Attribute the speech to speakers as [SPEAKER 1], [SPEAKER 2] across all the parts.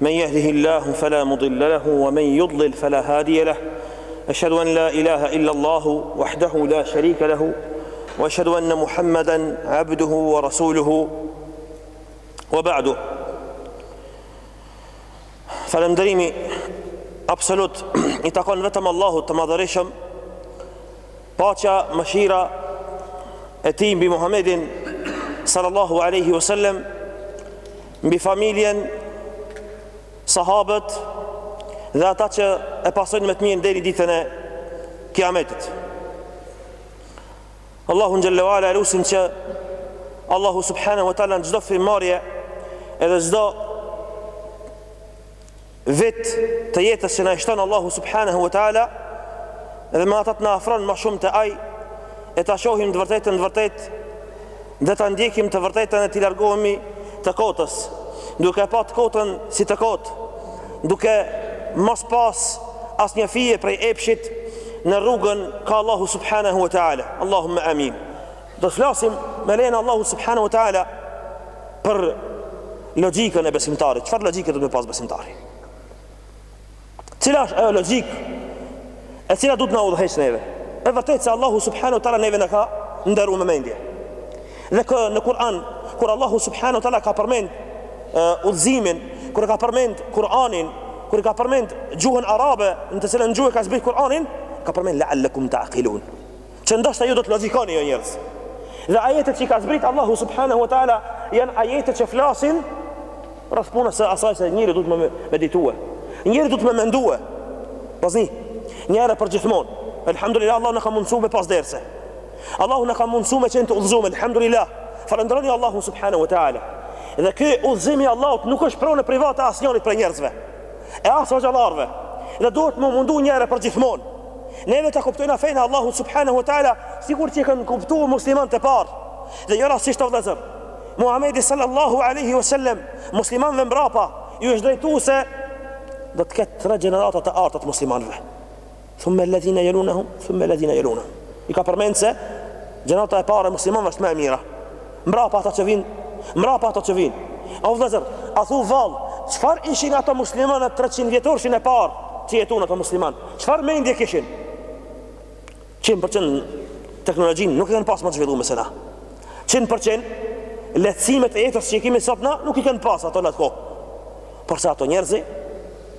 [SPEAKER 1] من يهده الله فلا مضل له ومن يضلل فلا هادي له أشهد أن لا إله إلا الله وحده لا شريك له وأشهد أن محمدا عبده ورسوله وبعده فلم فلندريمي أبسلوت يتقون رتم الله تمضرشم باتشا مشيرة أتيم بمحمد صلى الله عليه وسلم Mbi familjen, sahabët dhe ata që e pasojnë me të mirë deri në ditën e Kiametit. Allahu xhallahu ala e lusim që Allahu subhanahu wa taala çdo frymëmarrje edhe çdo Vit të jetës që na i shton Allahu subhanahu wa taala dhe me ata të na afron më shumë te Ai e ta shohim të vërtetën të vërtetë dhe ta ndjekim të vërtetën e t'i largohemi të kotës duke pa të kotën si të kotë duke mos pas asnjë fije prej epshit në rrugën ka Allahu subhanahu wa ta'ala Allahumma amin Do të flasim me lejen e Allahut subhanahu wa taala për logjikën e besimtarit. Çfarë logjike duhet me pas besimtari? Cila është ajo logjikë e cila duhet na udhëheq neve? E vërtetë se Allahu subhanahu wa taala neve na ka nderu me mendje. Dhe kë, në Kur'an, kur Allahu subhanahu wa taala ka përmend uh, udhëzimin, kur ka përmend Kur'anin, kur ka përmend gjuhën arabe, në të cilën gjuhë ka zbritur Kur'anin, ka përmend la'allakum ta'qilun. Që ndoshta ju do të logjikoni o njerëz. Dhe ajetet që i ka zbrit Allahu subhanahu wa taala janë ajetet që flasin rreth punës së asaj se njeri duhet me meditue. Njeri duhet me mendue. Pazni, një herë për gjithmonë. Elhamdulillah Allahu na ka mundsu me pas derse. Allahu na ka mundsu me qenë të udhzum. Elhamdulillah. Falënderoni Allahun subhanahu wa taala. Dhe ky udhëzim i Allahut nuk është pronë private e asnjërit prej njerëzve. e as hoxhallarëve dhe duhet m'u mundu njëherë për gjithmonë neve ta kuptojna fenë e Allahut subhanahu wa ta'ala sikur që e kanë kuptu muslimanët e parë dhe jo rastësisht o vllezër Muhammedi sallallahu aleyhi wa sallem muslimanëve mbrapa ju është drejtu se do të ketë tre gjenerata të arta të muslimanve Thumme alladhina yalunahum thumme alladhina yalunahum. E ka përmend se gjenerata e parë e muslimanëve është më e mira. Mbrapa ata që vijnë, mbrapa ata që vijnë. O vëllazër, a thu vallë, çfarë ishin ato muslimanë 300 vjetorshin e parë që jetuan ato muslimanë? Çfarë mendje kishin? 100% teknologjinë nuk e kanë pas më të zhvilluar se na. 100% lehtësimet e jetës që kemi sot na nuk i kanë pas ato në atë kohë. Por se ato njerëzi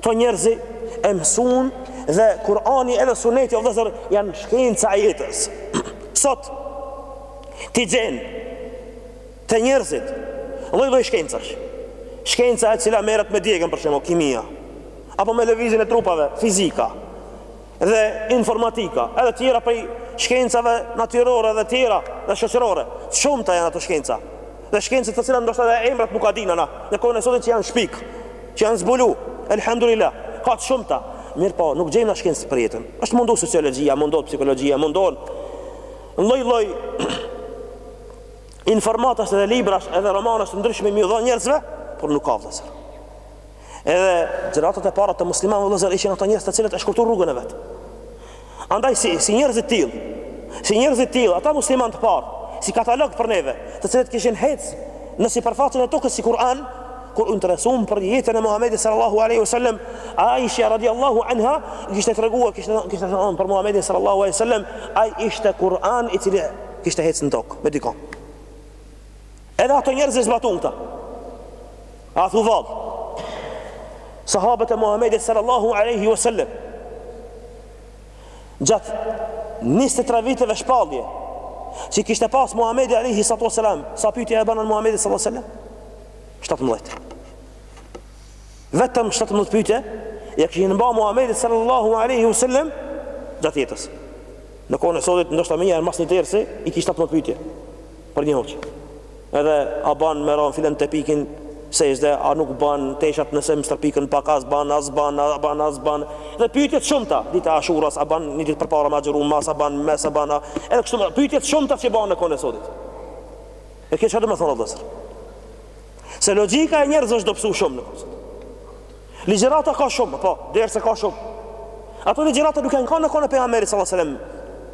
[SPEAKER 1] Këto njerëzi e mësun dhe Kurani edhe suneti o vllezër janë shkenca e jetës. Sot, ti gjen te njerëzit, lloj lloj shkencash. Shkenca e cila merret me djegien për shembull, kimia, apo me lëvizjen e trupave, fizika. dhe informatika, edhe tjera prej shkencave natyrore dhe tjera dhe shoqërore. Të shumta janë ato shkenca. Dhe shkenca të cilat ndoshta edhe emrat nuk ja dina na, në kohën e sotit që janë shpik, që janë zbulu. Elhamdulillah, ka të shumta. Mirëpo, nuk gjejmë na shkencë për jetën. Është mundu sociologjia, mundohet psikologjia, mundohen lloj-lloj informatash dhe librash edhe romanash të ndryshme me u dhan njerëzve, por nuk ka vëllazër. Edhe gjeneratët e para të muslimanëve vëllezër ishin ata njerëz të cilët e shkurtuan rrugën e vet. Andaj si si njerëz të tillë, si njerëz të tillë, ata muslimanë të parë, si katalog për neve, të cilët kishin hec në sipërfaqen e tokës si Kur'an, kur u interesuam për jetën e Muhamedit sallallahu alaihi wasallam, Aisha radhiyallahu anha kishte treguar, kishte kishte thënë për Muhamedin sallallahu alaihi wasallam, ai ishte Kur'an i cili kishte hec në tokë me dikon. Edhe ato njerëz e zbatun ta. A thu vallë. Sahabët e Muhammedit sallallahu alaihi wasallam. Gjat 23 viteve shpallje që kishte pas Muhammedi alaihi sallatu wasallam, sa pyetje e banë Muhammedit sallallahu alaihi wasallam? 17. Vetëm 17 pyetje ja kishin ba Muhammedit sallallahu alaihi wasallam gjatë jetës. Në kohën e sotit ndoshta menjëherë mas një dersi i ki 17 pyetje. Për një hoxhë edhe a ban me ra filan tepikin sexhde a nuk ban teshat nëse më stërpiken pak a sban a sban a ban a sban dhe pyetje të shumta dita ashuras a ban një ditë përpara me agjëru mas a ban mes a ban a edhe kështu me pyetje të shumta që bahen në kohën e sotit e kjo ça domethonë o vllezër se logika e njerëzve është dobësu shumë në kohën e sotit Ligjërata ka shumë, apo derse ka shumë. Ato ligjërata nuk janë kanë në kohën e pejgamberit salallahu selem.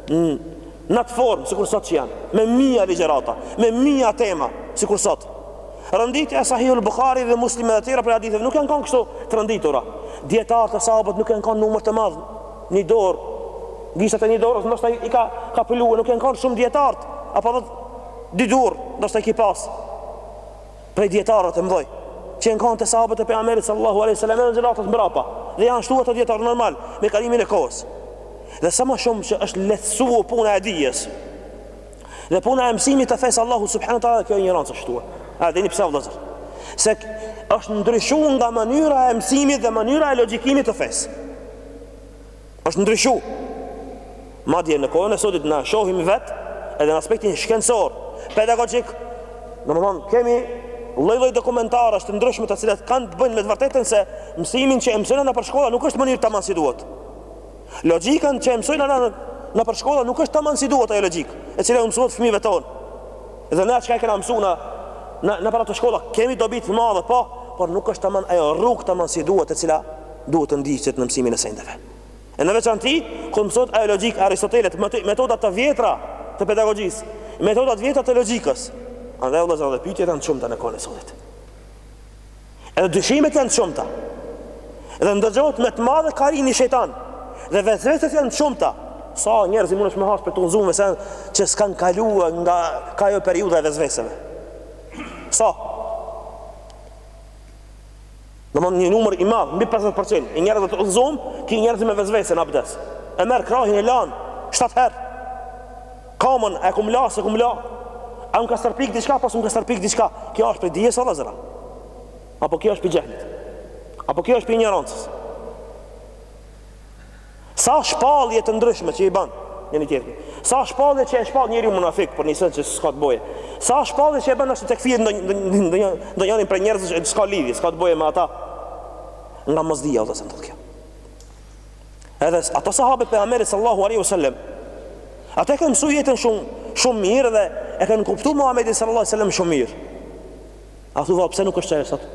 [SPEAKER 1] Mm. Në atë formë, sikur sot që janë. Me mija ligjërata, me mija tema, sikur sot. Renditja e Sahihul Buhari dhe Muslimi dhe tjera prej haditheve nuk janë kanë kështu të renditura. Dijetarët e sahabët nuk janë kanë numër të madh, një dorë. Gishtat e një dore, ndoshta i ka kaplu, nuk janë kanë shumë dijetarët. Apo dhe dy dur, ndoshta i ki pasë. prej dijetarëve të mëdhej që janë kanë të sahabët e pejgamberit sallallahu alaihi wasallam edhe gjeneratat mbrapa dhe janë shtu ata dijetarë normal me kalimin e kohës dhe sa më shumë që është lehtësuar puna e dijes dhe puna e mësimit të fesë Allahu subhanahu wa taala kjo injorancë është shtu a dini pse vëllazër se është ndryshu nga mënyra e mësimit dhe mënyra e logjikimit të fesë është ndryshu. Madje në kohën e sotit na shohim vet edhe në aspektin shkencor, pedagogjik, domethënë kemi lloj-lloj dokumentarësh të ndryshme të cilat kanë të bëjnë me të vërtetën se mësimin që e mësojna nëpër shkolla nuk është mënyrë tamam si duhet. Logjikën që e mësojna nëpër shkolla nuk është tamam si duhet ajo logjikë, e cila u mësohet fëmijëve tonë. Dhe na çka e kemi mësuar në në nëpër ato shkolla kemi dobi të madhe, po, por nuk është tamam ajo rrugë tamam si duhet e cila duhet të ndiqet në mësimin e sendeve. E në veçanti, kur mësohet ajo logjikë Aristotelit, metoda të vjetra të pedagogjisë, metoda të vjetra të logjikës. Andaj vëllezër, edhe pyetjet janë të shumta në kohën e sotit. Edhe dyshimet janë të shumta. Dhe ndëgjohet me të madhe karini shejtan. Dhe vesveset janë të shumta. Sa njerëz i mundesh me hasë prej të udhëzumve që s'kan kalua nga kjo periudha e vesveseve. Sa? Domthon një numër i madh, mbi 50% i njerëzve të udhëzum, ki njerëz me vesvese në abdes. E merr krahin e lan 7 herë. Kamën e kum la, s'e kum la. A um ka stërpik diçka, apo s'um ka stërpik diçka. Kjo është prej dijes o vëllezër. Apo kjo është prej xhehlit. Apo kjo është prej injorancës. Sa shpallje të ndryshme që i bën njëri tjetri. Sa shpallje që e shpall njeri munafik për një send që s'ka të bëje. Sa shpallje që e bën nëse tekfir ndonjë ndonjërin për njerëz që s'ka lidhje, s'ka të bëje me ata. Nga mosdija është kjo. Edhe ata sahabët e pejgamberit sallallahu alaihi wasallam ata e kanë mësuar jetën shumë shumë mirë dhe e kanë kuptuar Muhamedit sallallahu alaihi wasallam shumë mirë. A thua pse nuk është kështu sot?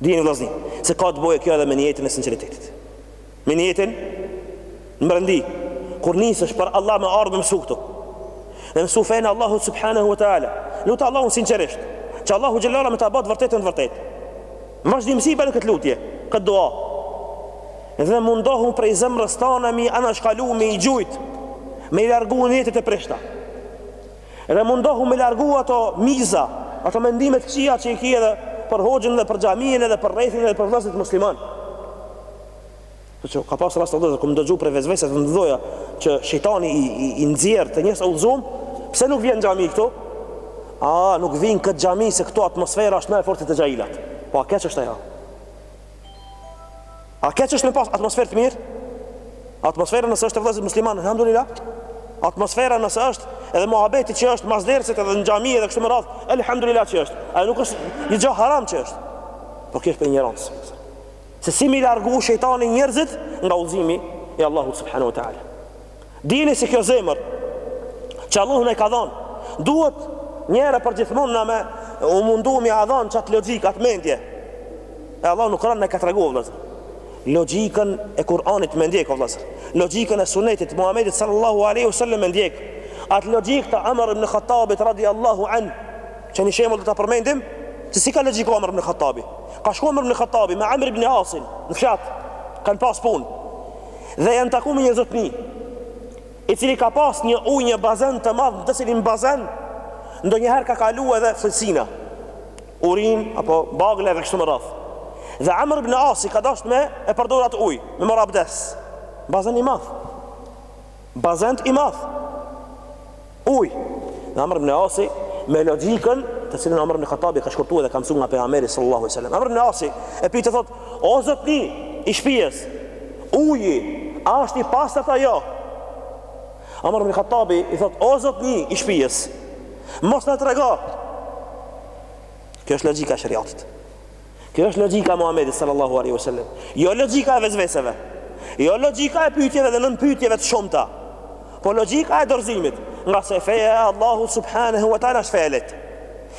[SPEAKER 1] Dijeni vllazni, se ka të bëjë kjo edhe me nijetin e sinqeritetin. Me nijetin në mrendi, kur nisesh për Allah me ardhë me mësu këtu. Dhe mësu fenë e Allahut subhanahu wa ta'ala. Lute Allahun sinqerisht, që Allahu xhelle ve ala me ta ba të vërtetën të vërtetë. Në vazhdimësi bane këtë lutje, këtë dua. Dhe mundohu prej zemrës tande mi anashkalu me i gjujt, me i largu nijetet e prishta. Edhe mundohu me largu ato miza, ato mendime të këqija që i ke edhe për hoxhën dhe për xhaminë edhe për rrethin edhe për vëllezërit muslimanë. Sepse ka pas raste vllezër kum dëgju prej vesveseve të mdhaja që shejtani i, i, i nxjerr te njerëz të udhëzum, pse nuk vjen në xhami këtu? A, nuk vij në këtë xhami se këtu atmosfera është më e fortë te xhailat. Po a keq është ajo? A keq është me pas atmosferë të mirë? Atmosfera nëse është me vëllezërit musliman, alhamdulillah. Atmosfera nëse është edhe muhabeti që është mas dersit edhe në xhami edhe kështu me radh, alhamdulillah që është. Ai nuk është një gjë haram që është. Po kjo është prej injorance. Se si me i largu shejtani njerëzit nga udhëzimi i Allahut subhanahu wa taala. Dini se kjo zemër që Allahu na e ka dhënë, duhet një herë për gjithmonë na me u mundu me ia dhënë qat logjik, atë mendje. E Allahu në Kur'an na ka treguar vëllazër. Logjikën e Kur'anit me ndjek vëllazër. Logjikën e Sunetit Muhamedit sallallahu alaihi wasallam me ndjek. Atë logjik të Umer ibn Khattabit radiallahu anhu, që një shembull do ta përmendim, se si ka logjiku Umer ibn Khattabi. Ka shkuar Umer ibn Khattabi me Amr ibn Asin në fshat, kanë pas punë. dhe jan taku me një zotni i cili ka pas një ujë një bazen të madh në të cilin bazen ndonjëherë ka kalu edhe fëlliqësina urin apo bagla dhe kështu me radhë dhe amr ibn asi ka dasht me e përdor at ujë me marr abdes bazen i madh Bazen i madh. Ujë. Dhe Amr ibn Asi me logjikën të cilën Omer ibn Khattabi ka shkurtu dhe ka msu nga pejgamberi sallallahu alaihi wasallam. Amr ibn Asi e pyet thot: "O zotni i shpijes, uji a asht i pastërt a jo?" Omer ibn Khattabi i thot: "O zotni i shpijes, mos na trego." Kjo është logjika e sheriatit. Kjo është logjika e Muhamedit sallallahu alaihi wasallam. Jo logjika e vesveseve. Jo logjika e pyetjeve dhe nënpyetjeve të shumta. Po logjika e dorëzimit, ngase feja e Allahu subhanahu wa taala asht feja e lehtë.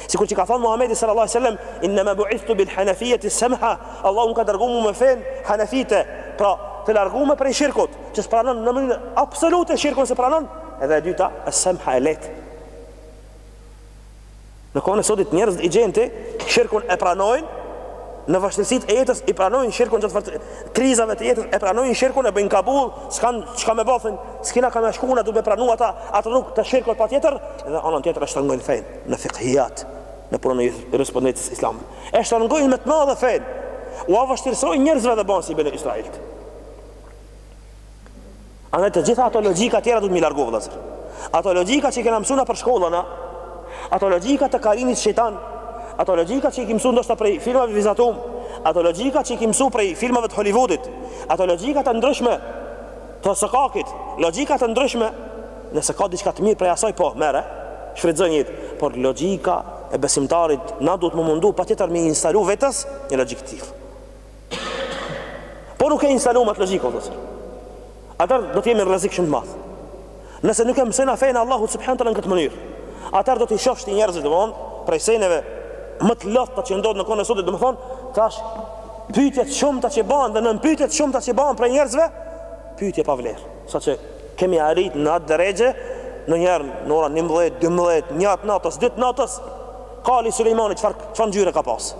[SPEAKER 1] Sikur që ka thon Muhamedi sallallahu alaihi wasallam, "Inna ma bu'ithtu bil hanafiyati samha." Allahu më ka dërgu mu me fenë hanafite, pra të largume prej shirkut, që s'pranon në mënyrë absolute shirkun s'e pranon, edhe e dyta, as-samha e lehtë. Në kohën e sotit njerëz i gjen ti shirkun e pranojnë në vështirësitë e jetës i pranojnë shirkun gjatë vërtet krizave të jetës e pranojnë shirkun e bëjnë kabull s'kan çka me ba s'kena kah me shku na duhet me pranu ata atë rrugë të shirkut patjetër dhe anën tjetër e shtrëngojnë fenë në fiqhiat në punën e jurisprudencës islame e shtrëngojnë me të madhe fenë ua vështirësojnë njerëzve dhe ban si beni Israilt Andaj të gjitha ato logjika tjera duhet me i largu vëllazër. Ato logjika që i kena msu nëpër shkolla, ato logjika të karinit shejtan, ato logjika që i ki msu ndoshta prej filmave vizatum, ato logjika që i ki msu prej filmave të Hollywoodit, ato logjika të ndryshme të sokakit, logjika të ndryshme, nëse ka diçka të mirë prej asaj po, merre, shfrytëzoj në jetë, por logjika e besimtarit na duhet m'u mundu patjetër me i instalu vetes një logjikë të tillë. Po nuk e instalum at logjikë, o vllazër. Atëherë do t'jemi n'rrezik shumë të madh. Nëse nuk e mësojmë na fenë e Allahut subhanahu wa taala në këtë mënyrë. Atëherë do t'i shohsh ti njerëzit domethënë, prej seneve më të kota që ndodh në kohën e sotit, domethënë, tash pytjet e shumta që bahen dhe nënpytjet e shumta që bahen prej njerëzve, pytje pa vlerë. Saqë kemi arrit në atë derexhe, ndonjëherë në ora 11, 12, njit' natës, dyt' natës, kali Sulejmanit, çfarë, çfarë ngjyre ka pasë?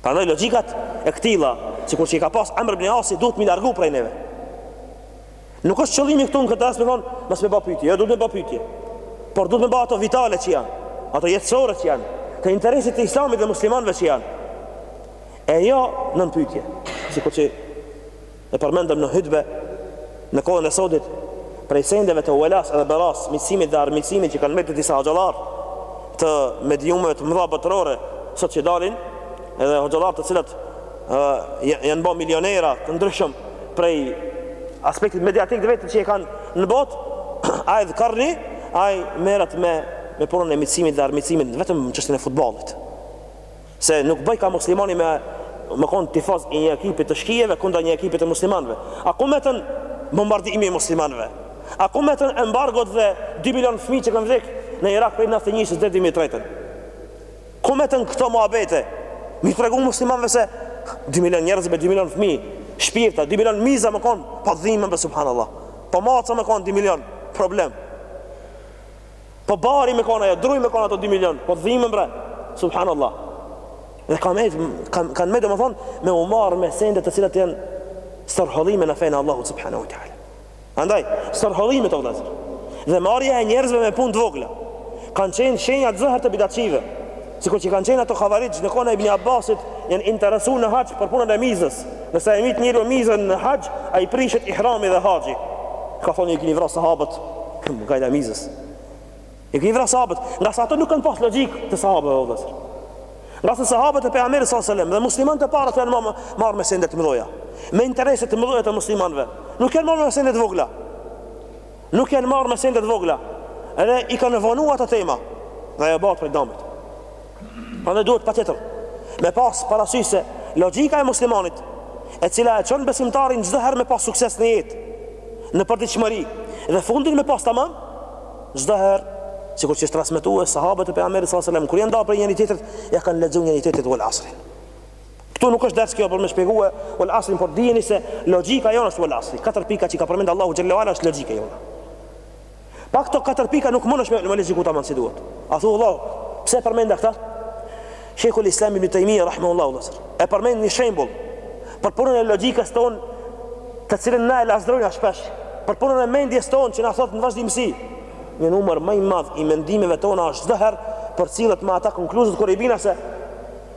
[SPEAKER 1] Prandaj logjikat e këtilla, sikur që i ka pas Amr ibn Asi, duhet me i largu prej neve. Nuk është qëllimi këtu në këtë rast me thonë, mos me ba pyetje, jo duhet me ba pyetje. Por duhet me ba ato vitale që janë, ato jetësore që janë, të interesit të Islamit dhe muslimanëve që janë. E jo nënpyetje, sikur që E përmendëm në hutbe në kohën e sodit prej sendeve të uelas edhe beras, miqësimit dhe armiqësimit që kanë marrë disa hoxhallarë të mediumeve të mëdha botërore sot që dalin, edhe hoxhallarë të cilët janë bërë milionera të ndryshëm prej aspektit mediatik të vet që e kanë në botë, Aid Karni, ai merret me me punën e miqësimit dhe armiqësimit vetëm në çështjen e futbollit. Se nuk bëjka muslimani me me kon tifoz i një ekipi të shkijeve kundër një ekipi të muslimanëve. A ku meten bombardimi i muslimanëve? A ku meten embargot dhe 2 milionë fëmijë që kanë vdek në Irak prej 91-së deri 2003-ën? Ku meten këto muhabete? M'i tregu muslimanëve se 2 milionë njerëz me 2 milionë fëmijë, shpirta, 2 milionë miza me kon po dhimen bre, subhanallah. Po maca me kon 2 milionë, problem. Po bari me kanë ajo, dru me kanë ato 2 milion, po dhimen bre. Subhanallah. Dhe kanë me domethënë me u marr me sende të cilat janë stërhollime në fenë e Allahut subhanahu wa taala. Andaj, stërhollimet o vëllazër. Dhe marrja e njerëzve me punë të vogla kanë qenë shenjat zeher të bidatçive. Sikur që kanë qenë ato Khavarixh në kohën e Ibn Abbasit, janë interesuar në haxh për punën e mizës. Nëse e mit njeriu mizën në haxh, a i prishet ihrami dhe haxhi. Ka thonë ju keni vrarë sahabët, keni gajlen e mizës. Ju keni vrarë sahabët, ngase ato nuk kanë pas logjik të sahabëve o vëllazër. Ngase sahabët e pejgamberit sallallahu alajhi wasallam dhe muslimanët e parë janë marrë me sende të mëdha, me interese të mëdha të muslimanëve. Nuk janë marrë me sende të vogla. Nuk janë marrë me sende të vogla Edhe i kanë vonu ato tema dhe ajo bahet prej damit Prandaj duhet patjetër Me pas parasysh se Logjika e muslimanit E cila e çon besimtarin Çdo herë me pas sukses në jetë Në përditshmëri Dhe fundin me pas tamam Çdo herë Sikur që është transmetu se sahabët e pejgamberit s.a.s. Kur janë da prej njëri tjetrit Ia kanë lexu njëri tjetrit uel asrin Këtu nuk është ders kjo për me shpjegue uel asrin, por dijeni se logjika jonë është uel asri. Katër pika që ka përmendë Allahu xhelle ue ala është logjika jonë. Pa këto katër pika nuk mundesh me logjiku ti si duhet. A thu Allah, pse përmenda këta? Shekhu l-Islami ibn Tejmija, rahimehullahu teala, e përmend një shembull për punën e logjikës tonë të cilën na e lazdrojmë shpesh, për punën e mendjes tonë që na thotë në vazhdimësi. Një numër më i madh i mendimeve tona është zeher për cilët me ata konkluzat kur i bina se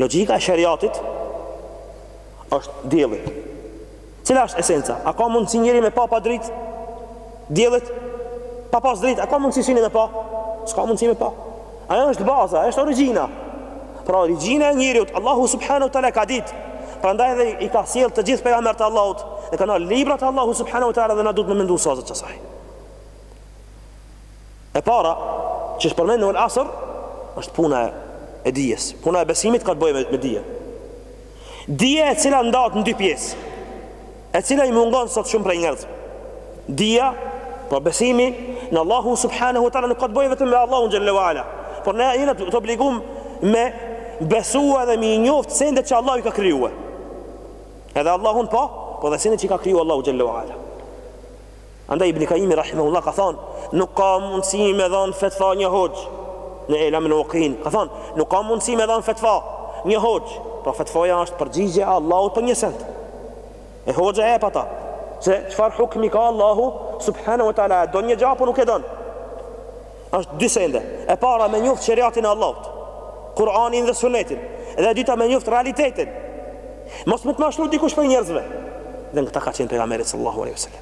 [SPEAKER 1] Logjika e sheriatit është dielli. Cila është esenca? A ka mundësi njeri me pa pa dritë? Dielli, pa pas dritë, a ka mundësi syni me pa? S'ka mundësi me pa. Ajo është baza, është origjina. Pra origjina e njeriut, Allahu subhanahu wa taala e ka ditë. Prandaj edhe i ka sjell të gjithë pejgambert e Allahut, dhe ka dhënë librat Allahu subhanahu wa taala dhe na duhet me mendu n'bazë t'asaj. E para, që është përmendur në asër, është puna e, e dijes. Puna e besimit ka të bëjë me, me dije. Dija e cila ndahet në dy pjesë, e cila i mungon sot shumë prej njerëzve. Dija, po besimi në Allahu subhanahu wa taala nuk ka të bëjë vetëm me Allahun xhallahu ala, por ne jemi të obliguar me besu edhe me i njoft sendet që Allahu i ka krijuar. Edhe Allahun po, po dhe sendet që i ka krijuar Allahu xhallahu ala. Andaj Ibn Kajimi rahimehullah ka thonë, nuk ka mundësi me dhanë fetfa një hoxhë, në Ilamul Muvekiin, ka thonë, nuk ka mundësi me dhanë fetfa një hoxhë, pra po fetfaja është përgjigje e Allahut për një send, e hoxha e pa ta, se çfarë hukmi ka Allahu, subhanahu wa taala, do një gja apo nuk e don, është dy sende, e para me njoft sheriatin e Allahut, Kur'anin dhe sunetin, edhe e dyta me njoft realitetin, mos me të mashtu dikush prej njerëzve, dhe në këtë ka qenë pejgamberi sallallahu alaihi wasallam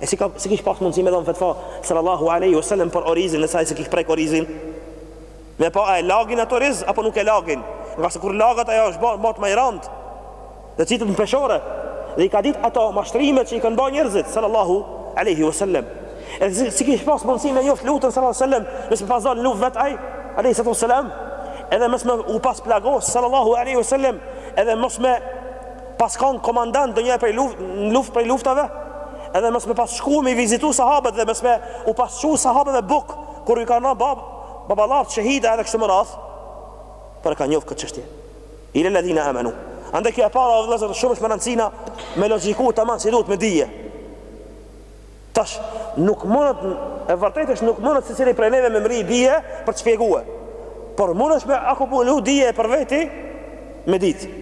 [SPEAKER 1] E si ka si kish pas mundësi me dhon fetva sallallahu alaihi wasallam për orizin nëse ai s'e kish prek orizin? Me pa a e lagin atë oriz apo nuk e lagin? Ngase kur laget ajo është bahet ma i rand. Dhe qitet në peshore dhe i ka ditë ato mashtrimet që i kanë bërë njerëzit sallallahu alaihi wasallam. E si, si kish pas mundësi me njoft luftën sallallahu alaihi wasallam, mos me pas dal në luftë vet ai alaihi salatu wasallam, edhe mos me u pas plagos sallallahu alaihi wasallam, edhe mos me pas kanë komandant ndonjë prej luft, në luft prej luftave edhe mos me pas shku me i vizitu sahabët dhe mos me u pas shku sahabëve bukë kur i kanë ra bab baballarët shehida edhe kështu me radhë pra e ka njoft këtë çështje ila ledhina amenu andaj kjo e para o vëllezër shumë është me rëndësi na me logjiku tamam si duhet me dije Tash, nuk mundet, e vërtet është nuk mundet secili prej neve me mrri dije për të shpjegue. Por mundesh me akumulu dije për veti me ditë.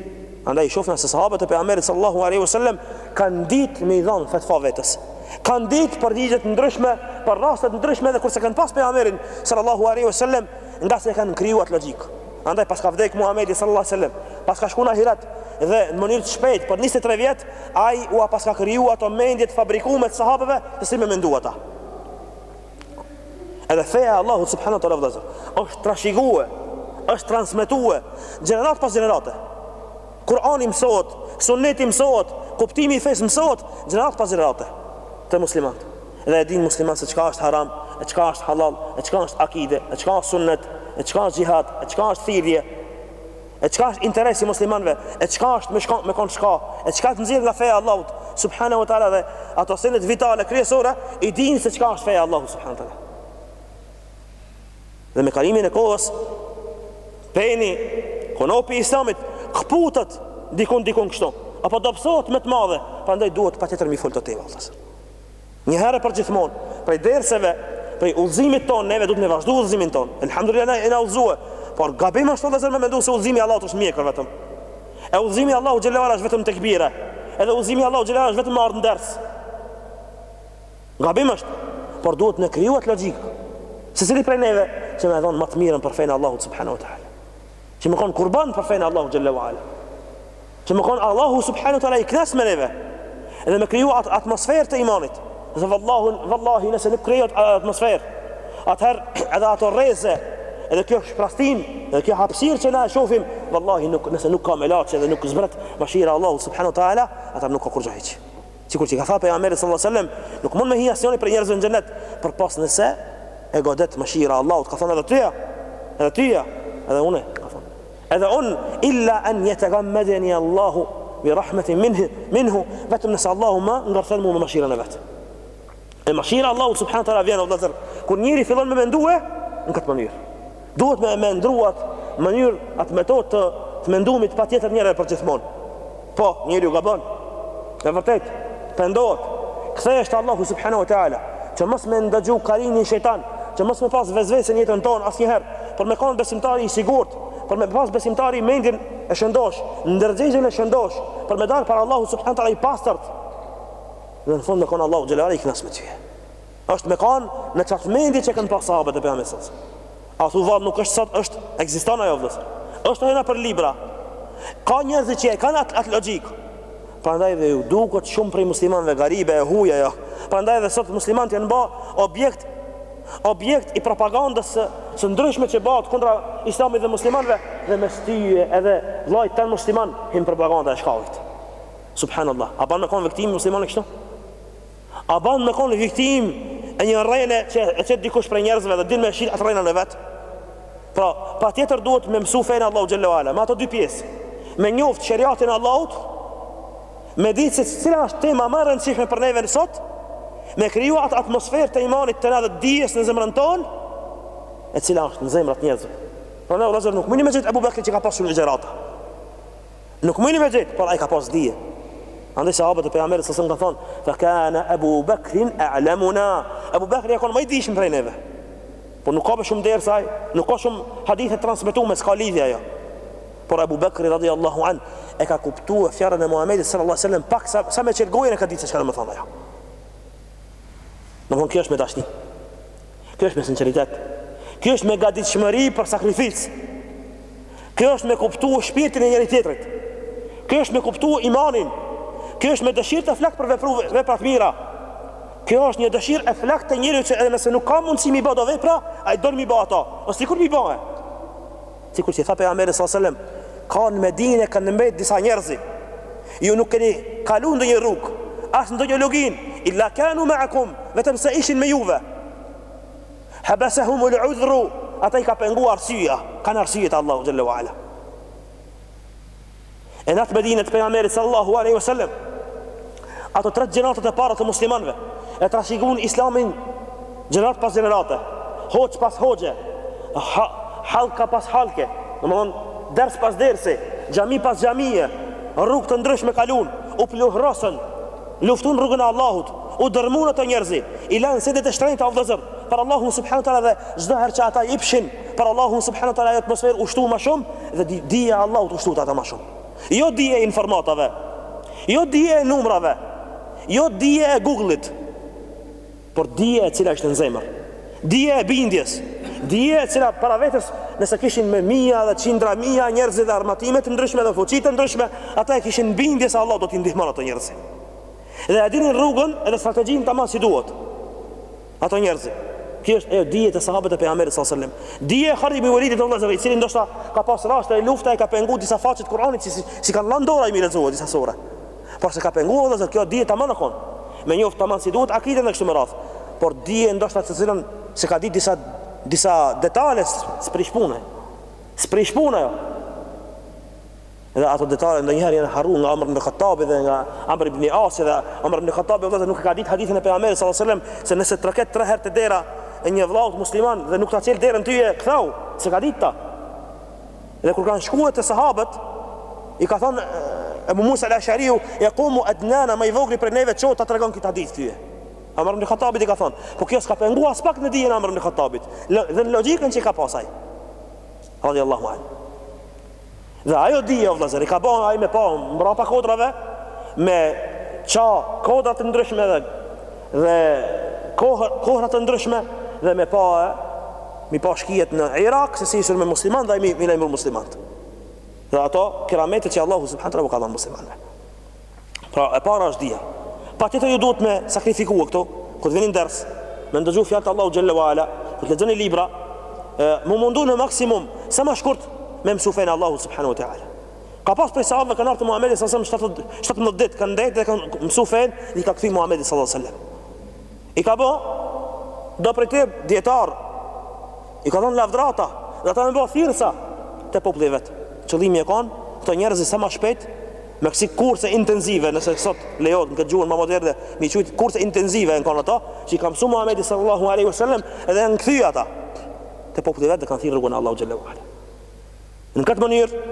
[SPEAKER 1] Andaj i shofna se sahabët e pejgamberit sallallahu alaihi wasallam kanë ditë me i dhanë fetfa vetes. Kanë ditë përgjigjet e ndryshme, për rastet e ndryshme edhe kur s'e kanë pas pejgamberin sallallahu alaihi wasallam ngase kanë krijuar atë logjikë. Andaj paska vdek Muhamedi sallallahu alaihi wasallam, paska shkuar në ahiret dhe në mënyrë të shpejtë për 23 vjet Ai ua paska kriju ato mendje të fabrikuara të sahabeve, se si me mendu ata. Edhe feja e Allahut subhanahu wa taala vazhda. Është trashëgue, është transmetue gjeneratë pas gjenerate. Kur'ani mësohet, sunneti mësohet, kuptimi i fesë mësohet gjeneratë pas gjenerate te muslimanët. Dhe e din muslimanët se çka është haram, e çka është halal, e çka është akide, e çka është sunnet, e çka është xhihad, e çka është thirrje. E çka është interesi i muslimanëve? E çka është me shka, me kon shka? E çka të nxjerr nga feja e Allahut subhanahu wa taala dhe ato senet vitale kryesore i dinë se çka është feja e Allahut subhanahu wa taala. Dhe me kalimin e kohës peni konopi i Islamit këputet dikun dikun kështu. Apo dobësohet me të madhe, prandaj duhet patjetër me i fol këto tema Një herë e përgjithmonë, prej derseve, prej udhëzimit tonë, neve duhet me vazhdu udhëzimin tonë. Elhamdulillah na ka udhëzue. Por gabim është vëllazër me mendu se udhëzimi i Allahut është mjekër vetëm. Edhe udhëzimi i Allahut xhelalu ala është vetëm tekbire. Edhe udhëzimi i Allahut xhelalu ala është vetëm me ardh në ders. Gabim është, por duhet me kriju at logjikë. Secili prej neve që me dhon ma të mirën për fenë e Allahut subhanahu wa taala. Që me kon kurban për fenë e Allahut xhalla wa ala. Që me kon Allahu subhanahu wa taala i knaq me neve. Edhe me kriju at atmosferë të imanit. Dhe vallahu vallahi nëse nuk krijohet atmosferë, atëherë edhe ato rreze edhe kjo zbrazti edhe kjo hapësirë që na e shohim vallahi nuk nëse nuk ka melaqe edhe nuk zbret mëshira e Allahut subhanahu wa taala aty nuk ka kurrë hiç Sikur që ka thënë pejgamberi sallallahu alajhi wasallam, nuk mund me hi asnjëri prej njerëzve në xhenet, përpos nëse e godet mëshira e Allahut, ka thënë edhe tyja, edhe tyja, edhe unë, ka thënë. Edhe unë illa an yatagammadani Allahu bi rahmetin minhu, vetëm nëse Allahu më ngërthen mua me mëshirën e vet. E mëshira e Allahut subhanahu wa taala vjen o vëllazër, kur njeri fillon me mendue në këtë mënyrë. Duhet me ndrru at mënyrë atë metodë të të mendumit patjetër njëherë e përgjithmonë. Po, njeriu gabon. E vërtet, pendohet. Kthehesh te Allahu subhanahu wa taala, që mos me ndëgju karinin shejtan, që mos me pas vesvese në jetën tonë asnjëherë, por me kon besimtari i sigurt, por me pas besimtari mendjen e shëndosh, ndërgjegjen e shëndosh, për me dalë para Allahu subhanahu wa taala i pastërt. Dhe në fund me kon Allahu xhelal i knaq me tyje. Është me kon në qat mendje që kanë pas sahabët e pejgamberit s.a.s. A thu vallë nuk është sot, është ekziston ajo vëllazër. Është edhe për libra. Ka njerëz që e kanë at logjikë. Prandaj dhe ju duket shumë prej muslimanëve garibe e huaja. Jo. Prandaj edhe sot muslimanët janë ba objekt i propagandës së, së ndryshme që bëhet kundra islamit dhe muslimanëve dhe mes tyje edhe vllajt tan' musliman hin propaganda e shejtanit. Subhanallah, a ban me kon viktimë muslimani kështu? A ban me kon viktimë e një rrene që e çet dikush prej njerëzve dhe din me shit atë rrenën e vet? Pra, patjetër duhet me mësu fenë e Allahut xhalla wa ala, me ato dy pjesë. Me njoft sheriatin e Allahut, me ditë se cila është tema ma e rëndësishme për neve sot, me kriju atë atmosferë të imanit tonë dhe dijes në zemrën tonë, e cila është në zemrat e njerëzve. Pra ne vëllazër nuk mundemi me gjet Abu Bakri që ka pasur ligjërata. Nuk mujni me gjet, por ai ka pas dije. Andaj sahabët e pejgamberit s.a.s kanë thon, "Fa kana Abu Bakrin a'lamuna." Abu Bakri ka kon ma i dijshëm prej neve. Por nuk ka më shumë dersa ai, nuk ka shumë hadithe të transmetuar s'ka lidhje ajo. Por Abu Bakri radhiyallahu an e ka kuptuar fjalën e Muhamedit sallallahu alaihi wasallam pak sa me çel gojën e ka ditë se çka do me thonë ajo. Domthon kjo është me dashni. Kjo është me sinqeritet. Kjo është me gaditshmëri për sakrificë. Kjo është me kuptu shpirtin e njëri tjetrit. Kjo është me kuptu imanin. Kjo është me dëshirë të flaktë për vepru vepra të mira. Kjo është një dëshirë e flaktë te njeriu që edhe nëse nuk ka mundësi m'i bo do vepra, ai don m'i bo ato. O sikur m'i bo. Sikur që i tha Pejgamberi sallallahu alejhi ve sellem, ka në Medinë kanë mbetë disa njerëzi. Ju nuk keni kalu ndonjë rrugë, as ndonjë luginë, illa kanu ma'akum, vetëm se ishin me juve. Habasahumul-udhru, ata i ka pengu arsyeja, kanë arsye te Allahu xhelle ue ala. E në atë Medinë të pejgamberit sallallahu alaihi wasallam, ato tre gjeneratat e para të muslimanëve e trashëguan Islamin gjeneratë pas gjenerate, hoxhë pas hoxhe, ha, halka pas halke, domthonë ders pas dersi, xhami pas xhamie, rrugë të ndryshme kalun, u pluhrosën, luftun rrugën e Allahut, u dërmuan ato njerëzi, i lanë sendet e shtrenjta o vëllazër, për Allahun subhanuhu teala dhe çdo herë që ata ipshin, për Allahun subhanuhu teala atmosferë u shtu ma shumë, Dhe dija e Allahut u shtute ata ma shumë. Jo dije e informatave, jo dije e numrave, jo dije e Google-it, por dije e cila ishte në zemër, dije e bindjes, dije e cila para vetes nëse kishin me mija dhe qindra mija njerëz dhe armatime të ndryshme dhe fuqi të ndryshme, ata e kishin bindje se Allah do t'i ndihmon ato njerëzi. Dhe e dinin rrugën edhe strategjinë tamam si duhet. ato njerëzi. Kjo është ajo dije te sahabët e pejgamberit sallallahu alajhi wasallam. Dije e Khalid ibn Walidit radiallahu i cili ndoshta ka pas raste që lufta e ka pengu disa faqe të Kur'anit s'i s'i ka lënë dora m'i lexu disa sure. Por s'e ka pengu o vëllazër kjo dije tamam me kon. Me njoft tamam si duhet akiden e kështu me radhë. Por dije ndoshta të cilën s'e ka ditë disa disa detale s'prish punë. S'prish punë. Dhe ato detale ndonjëherë janë harruar nga Omar ibn Khattabi dhe nga Amr ibn Asi dhe Omar ibn Khattabi vëllazër nuk e ka ditë hadithin e pejgamberit sallallahu alajhi wasallam se nëse troket tre herë te dera e një vëllaut musliman dhe nuk ta çel derën tyje kthehu s'e ka ditë atë dhe kur kanë shkuar te sahabët i ka thënë Abu Musa al-Ashariu jekumu adnana më i vogli prej neve çohet ta tregon këtë hadith tyje Omar ibn Khattabit i ka thënë po kjo s'ka penguar aspak në dijen e Omar ibn Khattabit dhe në logjikën që ka pas ai radiallahu anhu Dhe ajo dije o vëllazër, i ka ba ai me pa mbrapa kodrave, me ça kodra të ndryshme dhe dhe kohë kohëra të ndryshme dhe me pa m'i pa shkijet në Irak se si ishin me muslimanë dhe m'i m'i lajmu muslimanët. Dhe ato keramete që Allahu subhanahu wa taala u ka dhanë muslimanëve. Pra, e para është dija. Patjetër ju duhet me sakrifikua këtu, kur të vini n'ders, me ndëgju fjalët e Allahut xhalla wala, kur të lexoni libra, e, m'u mundu në maksimum, sa ma shkurt, me mësu fenë e Allahut subhanahu wa teala. Ka pas prej sahabëve kanë ardhur te Muhamedi sallallahu alaihi wasallam 17 ditë kanë ndejt dhe kanë mësu fenë, e i ka kthy Muhamedi sallallahu alaihi wasallam. I ka bë do prej tyre dijetarë. I ka dhënë lavdrata, dhe ata me bë thirrës te populli i vet. Qëllimi e kon këta njerëz sa më shpejt Me kësi kurse intenzive, nëse sot lejohet në këtë gjuhën më moderne, me i qujtë kurse intenzive janë konë ata, që i ka msu Muhammedi sallallahu aleyhi wa sallam, edhe janë kthy ata, te populli i vet dhe kanë thirrë n'rrugën e Allahut xhalla wala. Në këtë mënyrë,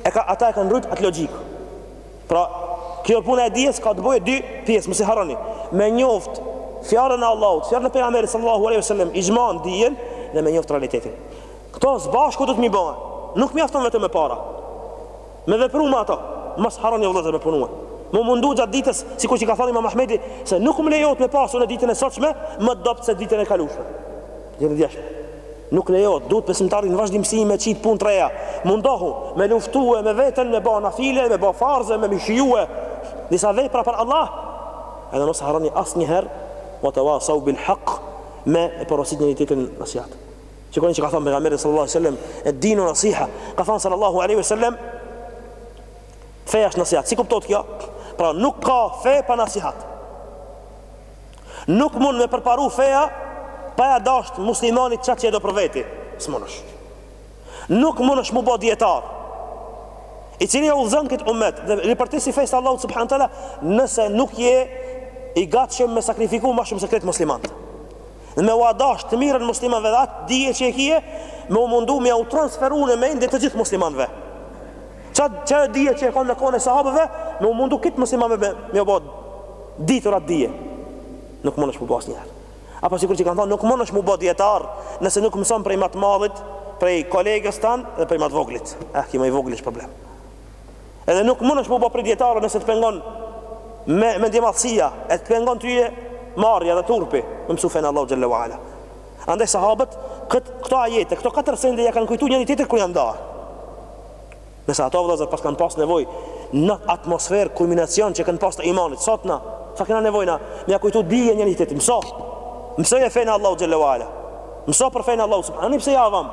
[SPEAKER 1] e ka, ata e kanë rujt atë logjikë. Pra, kjo puna e dijes ka të bëjë dy pjesë, mos i harroni, me njoftë fjalën e Allahut, fjalën e pejgamberit sallallahu aleyhi wa sallam, ixhmanë, dijen dhe me njoftë realitetin. Këto së bashku duhet me i ba, nuk mjafton vetëm e para, Me vepru me ato. Mos harroni o vëllezër me punue. Me u mundu gjatë ditës, sikur që ka thënë Imam Ahmedi, se nuk më lejohet me pas unë ditën e sotshme më dobt se ditën e kalueshme. Ditën e djeshme. Nuk lejohet, duhet besimtari në vazhdimësi me qitë punë të reja. Mundohu me luftue me veten, me ba nafile, me ba farze, me me i shijue, disa vepra për Allah. Edhe mos harroni asnjëherë, wa tawasau bil haqq, me e porosit njëri tjetrin nasihat. Shikoni që ka thënë pejgamberi sallallahu alaihi wasallam, ed-dinu nasiha. Ka thënë sallallahu alaihi wasallam, feja është nasihat. Si kuptohet kjo? Pra nuk ka fe pa nasihat. Nuk mund me përparu feja pa ja dasht muslimanit çka që do për veti. S'munësh. Nuk munësh m'u bë dijetar. I cili e udhëzon këtë umet dhe ripërtëritës i fesë t'Allahut subhanahu teala, nëse nuk je i gatshëm me sakrifiku më shumë se krejt muslimanët. dhe me ua dash të mirën muslimanëve dhe atë dije që e kije me u mundu me ua transferu në mendje të gjithë muslimanëve qat dije që e konë në kohën e sahabëve me u mundu krejt muslimanëve me, me ua bo t'ditur atë dije nuk mundesh m'u ba asnjëherë apo sikur që kanë thonë nuk mundesh m'u bo dijetar nëse nuk mëson prej ma të madhit prej kolegës tanë dhe prej ma të voglit eh, ky ma i vogli është problem Edhe nuk mundesh me u bë prej dijetarëve nëse të pengon me mendjemadhësia, e të pengon ty marrja dhe turpi, me mësu fenë e Allahut xhalla wala. Andaj sahabët kët, këto ajete, këto katër sende ja kanë kujtuar njëri tjetrit kur janë ndarë. Nëse ata vëllezër pas kanë pas nevojë në atmosferë kulminacion që kanë pas të imanit sot na, sa kena nevojë na, me ja kujtu dije njëri tjetrit, mëso. Mësoje fenë e Allahut xhalla wala. Mëso për fenë Allahu subhanahu ani pse je avam,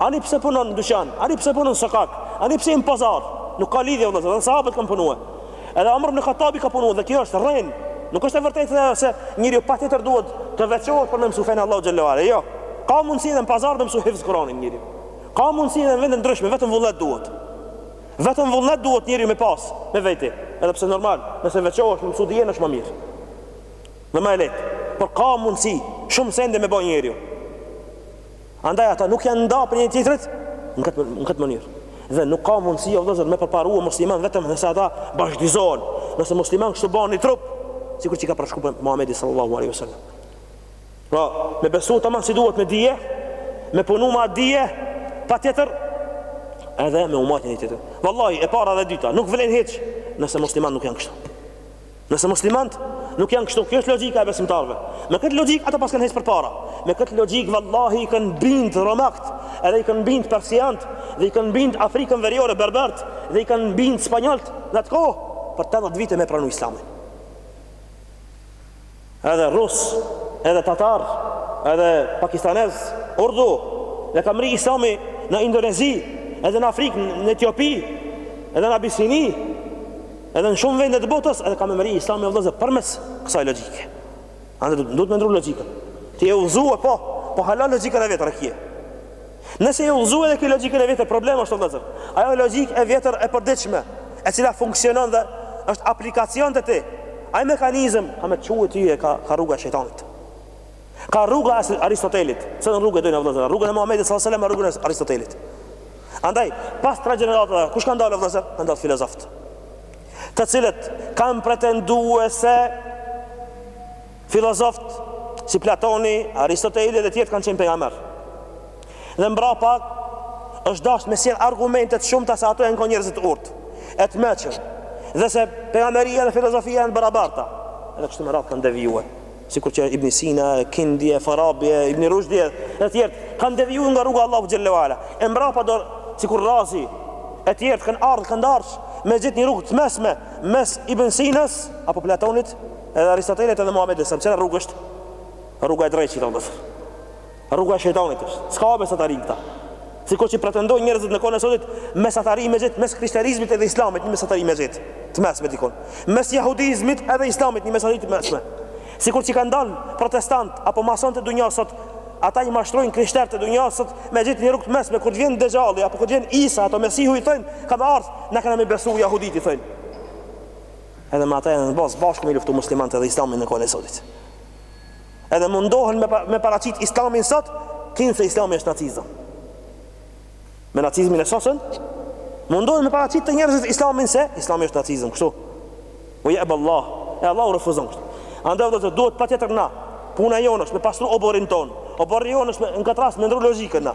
[SPEAKER 1] ani pse punon në dyqan, ani pse punon në sokak, ani pse në pazar. Nuk ka lidhje vëllazë, edhe sahabët kanë punuar. Edhe Omer ibn Hattabi ka punuar dhe kjo është rrenë. Nuk është e vërtetë ajo se njeriu patjetër duhet të veçohet për me mësu fenë e Allahut xhel-le ue ala. Jo. Ka mundësi edhe në pazar me mësu hifz Kur'anin njeriu. Ka mundësi edhe në vende të ndryshme, vetëm vullnet duhet. Vetëm vullnet duhet njeriu me pas me vete, edhe pse normal, nëse veçohesh me mësu dijen është më mirë. Dhe më e lehtë. Por ka mundësi shumë sende me bo njeriu. Andaj ata nuk janë nda prej njëni-tjetrit në këtë, në këtë mënyrë. Dhe nuk ka mundësi o vëllezër me përparue muslimanët vetëm nëse ata bashkëdyzohen. Nëse muslimanët kështu bohen një trup, sikur që i ka përshkru Muhammedi sallallahu alaihi sallam. Pra, me besu tamam si duhet me dije, me punu me dije, patjetër, edhe me u majt njëni-tjetrin. Vallahi, e para dhe dyta, nuk vlen hiç nëse muslimanët nuk janë kështu. Nëse muslimanët nuk janë kështu, kjo është logjika e besimtarëve. Me këtë logjikë ata paskan hec përpara. Me këtë logjikë vallahi i kanë bind romakt, edhe i kanë bind persiant, dhe i kanë bind Afrikën veriore berbert, dhe i kanë bind spanjolët në atë kohë për 80 vite me pranu Islamin. Edhe rus, edhe tatar, edhe pakistanez, urdu, dhe ka mrri islami në Indonezi, edhe në Afrikë, në Etiopi, edhe në Abisini, edhe në shumë vende të botës, edhe ka me mrri islami vëllezër përmes kësaj logjike. Andaj duhet me ndrru logjikën. Ti je udhëzue po, po hala logjikën e vjetër e ke. Nëse je udhëzu edhe ke logjikën e vjetër, problem është vëllazër. Ajo logjikë e vjetër e përditshme, e cila funksionon dhe është aplikacion te ti. Ai mekanizëm, ka me të çue ty ka rruga e shejtanit. Ka rruga e Aristotelit. Cilën rrugë e dojmë vëllazër, rrugën e Muhamedit sallallahu alajhi wasallam, rrugën e Aristotelit. Andaj, pas tre gjeneratave, kush kanë dalë vëllazër? Kanë dalë filozofët. Të cilët kanë pretenduar se Filozofët si Platoni, Aristoteli dhe tjerët kanë qenë pejgamberë. Dhe mbrapa është dashtë me sjellë argumente të shumta se ata janë kanë njerëz të urtë e të mençëm dhe se pejgamberia dhe filozofia janë të barabarta. Edhe kështu me radhë kanë devijuar, sikur që Ibn Sina, Kindi, Farabi, Ibn Rushdi e të tjerë kanë devijuar nga rruga e Allahut xhel-le ue ala. E mbrapa do sikur Razi e të tjerë kanë ardhur, kanë dashtë me gjet një rrugë të mesme mes Ibn Sinës apo Platonit Edhe Aristotelit edhe Muhamedit sa çfarë rrugë është? Rruga e drejtë që thonë. Rruga e shejtanit është. S'ka mesatari në këta. Sikur që pretendojnë njerëzit në kohën e sotit mesatari me gjet mes krishterizmit edhe islamit një mesatari me gjet të mesme dikun mes jahudizmit edhe islamit një mesatari të mesme Sikur që kanë dalë protestantët apo masonët në dunja sot Ata i mashtrojnë krishterët në dunja sot me gjet një rrugë të mesme Kur të vjen dexhalli Apo kur të vjen Isa Ata Mesihu i thojnë Ka me ardhë Na ka me besu jahudit i thojnë Edhe me ata janë bashku me luftu muslimanët edhe islamin në kohën e sodit. Edhe mundohen me, me paraqit islamin sot, kinse islami është nacizëm. Me nacizmin e sosën, mundohen me paraqit te njerëzit islamin se islami është nacizëm, kështu. Ue jebe Allah, e Allah u refuzon kështu. Andaj duhet patjetër na, puna jonë është me pastru oborrin tonë, oborri jonë është me, në këtë rast me ndru logjikën na.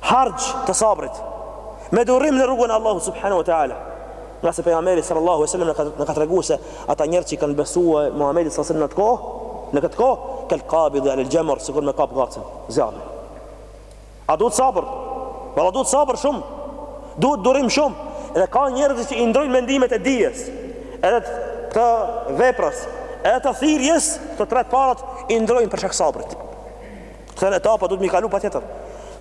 [SPEAKER 1] Harxh të sabrit. Me durim në rrugën e Allahut subhanahu wa taala. Ngase pejgamberi sallallahu alaihi wasallam na ka tregu se ata njerëz që i kanë besue Muhamedit sallallahu alaihi wasallam në atë kohë, në këtë kohë, kal qabidi alal jamr, sikur me kap gacën, zjarri. A duhet sabër? Po duhet sabër shumë. Duhet durim shumë. Edhe ka njerëz që i ndrojnë mendimet e dijes, edhe të veprës, edhe të thirrjes, të tret parat i ndrojnë për shkak sabrit. Këto etapa duhet mi kalu patjetër.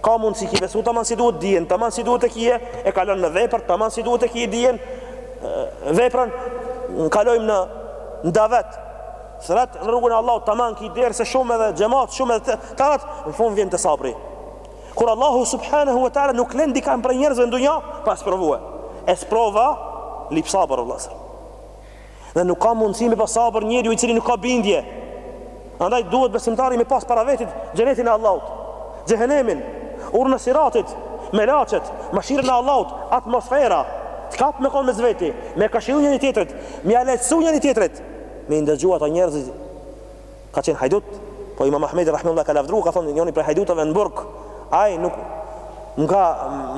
[SPEAKER 1] Ka mundësi ki besu tamam si duhet dijen, tamam si duhet e kije, e kalon në vepër, tamam si duhet e kije dijen, veprën kalojmë në davet. Thrat në rrugën e Allahut tamam ki derse shumë edhe xhamat shumë edhe tarat, në fund vjen te sabri. Kur Allahu subhanahu wa taala nuk len dikan prej njerëzve në dunja, pa e sprovue. E sprova lip sabër vëllazër. Dhe nuk ka mundësi me pas sabër njeriu i cili nuk ka bindje. Andaj duhet besimtari me pas para vetit xhenetin e Allahut, xhehenemin, urën e siratit, melaqet, mëshirën e Allahut, atmosfera, të kap me kon mes veti, me këshillu njëri tjetrit, me ia lehtësu njëri tjetrit, me i ndëgjua ata njerëz, ka qenë hajdut, po Imam Ahmedi rahimullah ka lavdru, ka thonë njëri prej hajdutëve në burg, ai nuk m'ka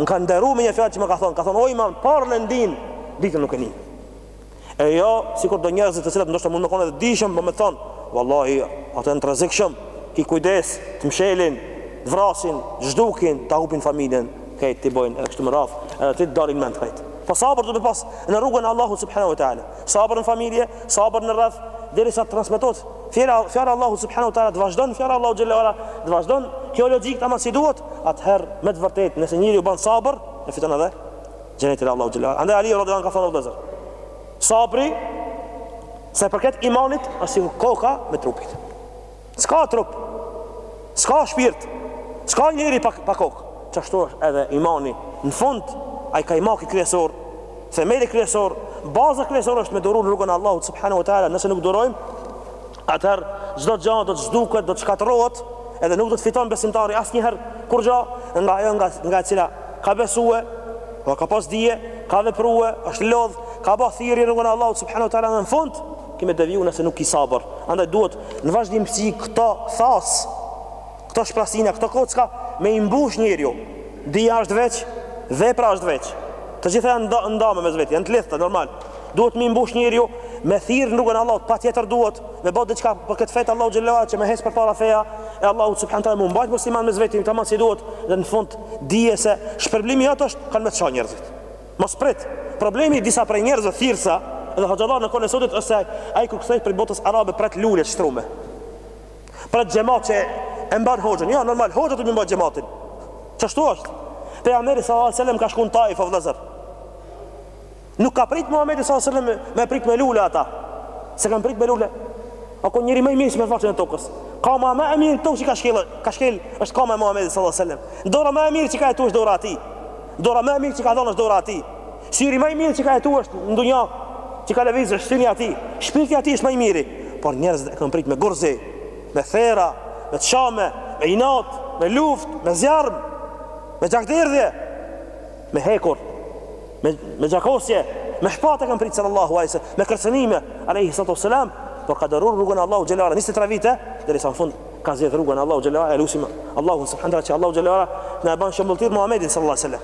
[SPEAKER 1] m'ka nderu me një fjalë që më ka thonë, ka thonë o Imam, parën e nin, ditën nuk e nin. e jo sikur do njerëzit të cilët ndoshta mund me kon edhe të dijshëm po me thon vallahi ata janë të rrezikshëm ki kujdes të mshelin të vrasin të zhdukin ta hupin familjen krejt ti bojn edhe kështu me radh edhe ti të dalin mendt krejt po sabër du me pas në rrugën e Allahut subhanahu wa taala sabër në familje sabër në rreth derisa të transmetohet fjala Allahut subhanahu wa taala të vazhdon fjala Allahut xhele ue ala të vazhdon kjo logjikë tamam si duhet atëherë me të vërtetë nëse njeriu ban sabër e fiton edhe xhenetin e Allahut xhelalu. Andaj Ali radiallahu anhu ka thënë o vëllezër, sabri sa i përket imanit është si koka me trupit. S'ka trup, s'ka shpirt, s'ka njeri pa, pa kokë. Qashtu është edhe imani. Në fund, ai kajmaki kryesor, themeli kryesor, baza kryesor është me duru në rrugën e Allahut subhanahu wa ta'ala, nëse nuk durojmë, atëherë çdo gjë do të zhduket, do të shkatërrohet, edhe nuk do të fiton besimtari asnjëherë kurrgjë nga ajo nga nga e cila ka besue, po ka pas dije, ka veprue, është lodh, ka ba thirrje në rrugën e Allahut subhanahu wa taala në fund, ki me deviju nëse nuk ki sabër. Andaj duhet në vazhdimësi këto thas Këto zbrazina, këto kocka me i mbush njeriu. Dija është veç, vepra është veç. Të gjitha janë nda, ndame mes veti, janë të lidhta, normal. Duhet me i mbush njeriu, me thirr në rrugën e Allahut, patjetër duhet, me bë diçka për këtë fe të Allahut xhele ve ala që me hec përpara feja e Allahut Subhanehu Teala, mu mbajtë musliman mes vetin, tamam si duhet, dhe në fund, dije se shpërblimi ai është, kanë me të sha njerëzit. Mos prit, problemi i disa prej njerëzve thirrsa, edhe hoxhallarë në kohën e sotit, është se ai kur kthehet prej botës arabe, pret lule të shtrume. Pret xhemat që e mban hoxhën, jo normal hoxha të mban xhematin. Qashtu është. Pejgamberi sallallahu alajhi wasallam ka shkuar në Taif o vëllezër. Nuk ka prit Muhamedi sallallahu alajhi wasallam me prit me lule ata. Se kanë prit me lule. O ky njeri më i mirë që në faqen e tokës. Kama më e mirë n'tokë që ka shkelë, ka shkel, është kama e Muhamedit sallallahu alajhi wasallam. Dora më e mirë që ka jetu është dora e tij. Dora më e mirë që ka dhënë është dora e tij. Syri më i mirë që ka jetu është në dunja, që ka lëviz është syni i tij, shpirti i tij është më i miri, por njerëzit e kanë prit me gurzi, me therra, me të shame, me inat, me luft, me zjarm, me gjakderdhje, me hekur, me, me gjakosje, me shpatë e kanë prit sallallahu alajhi, me kërcenime, alejhi salatu wassalam, por ka duru n'rrugën e Allahut xhele ve ala, 23 vite, derisa në fund, ka zgjedh rrugën e Allahut xhele ve ala, e lusim Allahun subhanehu teala që Allahu xhele ve ala, na
[SPEAKER 2] e ban shembulltyrë Muhammedin sallallahu
[SPEAKER 1] alajhi wasallam,